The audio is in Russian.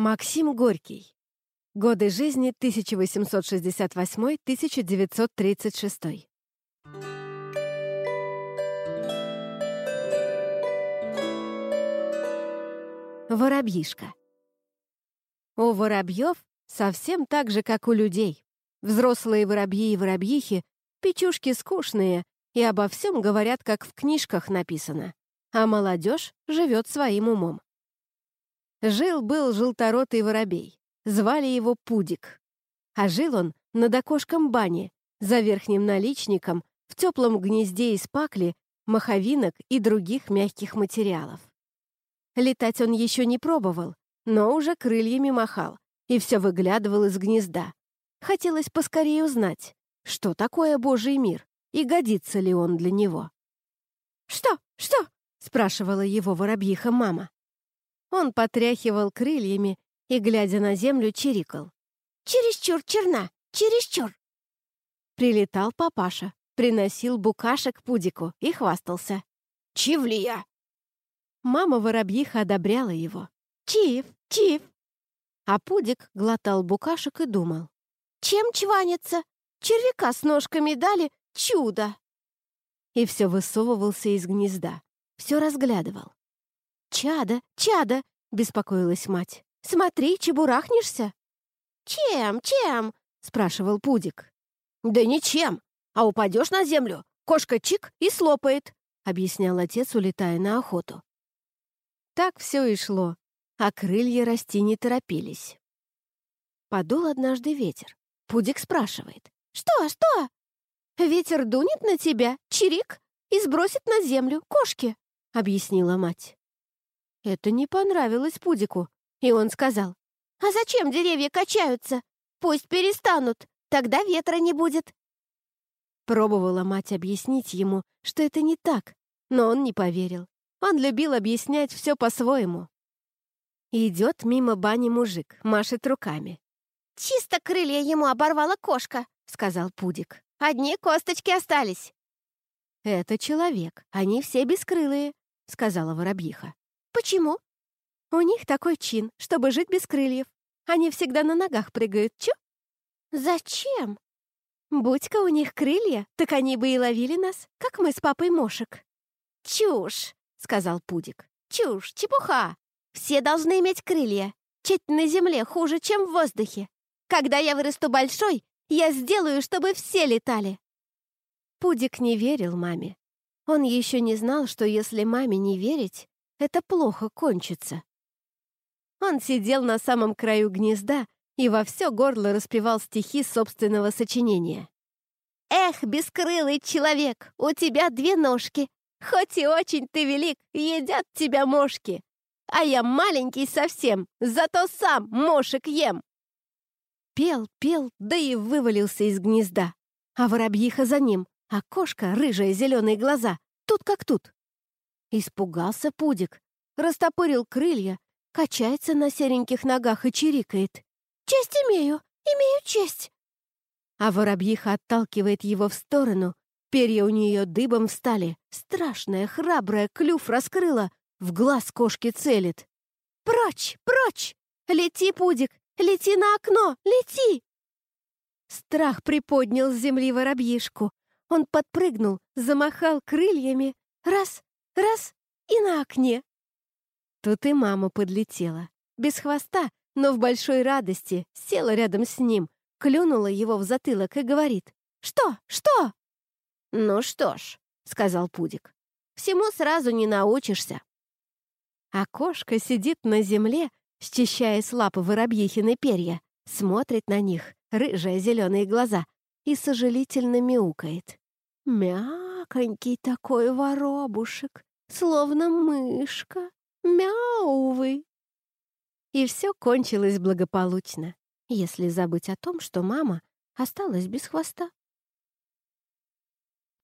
Максим Горький. Годы жизни 1868-1936. Воробьишка. У воробьев совсем так же, как у людей. Взрослые воробьи и воробьихи — печушки скучные и обо всем говорят, как в книжках написано, а молодежь живет своим умом. Жил-был желторотый воробей. Звали его Пудик. А жил он над окошком бани, за верхним наличником, в теплом гнезде из пакли, маховинок и других мягких материалов. Летать он еще не пробовал, но уже крыльями махал и все выглядывал из гнезда. Хотелось поскорее узнать, что такое Божий мир и годится ли он для него. «Что? Что?» — спрашивала его воробьиха мама. Он потряхивал крыльями и, глядя на землю, чирикал. «Чересчур черна! Чересчур!» Прилетал папаша, приносил букашек пудику и хвастался. «Чивлия!» Мама воробьиха одобряла его. «Чив! Чив!» А пудик глотал букашек и думал. «Чем чванится? Червяка с ножками дали? Чудо!» И все высовывался из гнезда, все разглядывал. «Чада, чада!» — беспокоилась мать. «Смотри, чебурахнешься!» «Чем, чем?» — спрашивал Пудик. «Да ничем, а упадешь на землю, кошка чик и слопает», — объяснял отец, улетая на охоту. Так все и шло, а крылья расти не торопились. Подул однажды ветер. Пудик спрашивает. «Что, что?» «Ветер дунет на тебя, чирик, и сбросит на землю кошки», — объяснила мать. Это не понравилось Пудику, и он сказал, «А зачем деревья качаются? Пусть перестанут, тогда ветра не будет». Пробовала мать объяснить ему, что это не так, но он не поверил. Он любил объяснять все по-своему. Идет мимо бани мужик, машет руками. «Чисто крылья ему оборвала кошка», — сказал Пудик. «Одни косточки остались». «Это человек, они все бескрылые», — сказала воробьиха. «Почему?» «У них такой чин, чтобы жить без крыльев. Они всегда на ногах прыгают. Чё?» «Зачем?» «Будь-ка у них крылья, так они бы и ловили нас, как мы с папой Мошек». «Чушь!» — сказал Пудик. «Чушь, чепуха! Все должны иметь крылья. Чуть на земле хуже, чем в воздухе. Когда я вырасту большой, я сделаю, чтобы все летали». Пудик не верил маме. Он еще не знал, что если маме не верить, это плохо кончится. Он сидел на самом краю гнезда и во все горло распевал стихи собственного сочинения. «Эх, бескрылый человек, у тебя две ножки, хоть и очень ты велик, едят тебя мошки, а я маленький совсем, зато сам мошек ем». Пел, пел, да и вывалился из гнезда, а воробьиха за ним, а кошка, рыжая, зеленые глаза, тут как тут. Испугался Пудик, растопырил крылья, качается на сереньких ногах и чирикает. «Честь имею! Имею честь!» А воробьиха отталкивает его в сторону, перья у нее дыбом встали, страшная, храбрая, клюв раскрыла, в глаз кошки целит. «Прочь! Прочь! Лети, Пудик! Лети на окно! Лети!» Страх приподнял с земли воробьишку. Он подпрыгнул, замахал крыльями. Раз, раз и на окне. Тут и мама подлетела. Без хвоста, но в большой радости, села рядом с ним, клюнула его в затылок и говорит. «Что? Что?» «Ну что ж», — сказал Пудик, — «всему сразу не научишься». А кошка сидит на земле, счищая с лапы воробьихины перья, смотрит на них, рыжие зеленые глаза, и сожалительно мяукает. «Мяконький такой воробушек, словно мышка, мяувы!» И все кончилось благополучно, если забыть о том, что мама осталась без хвоста.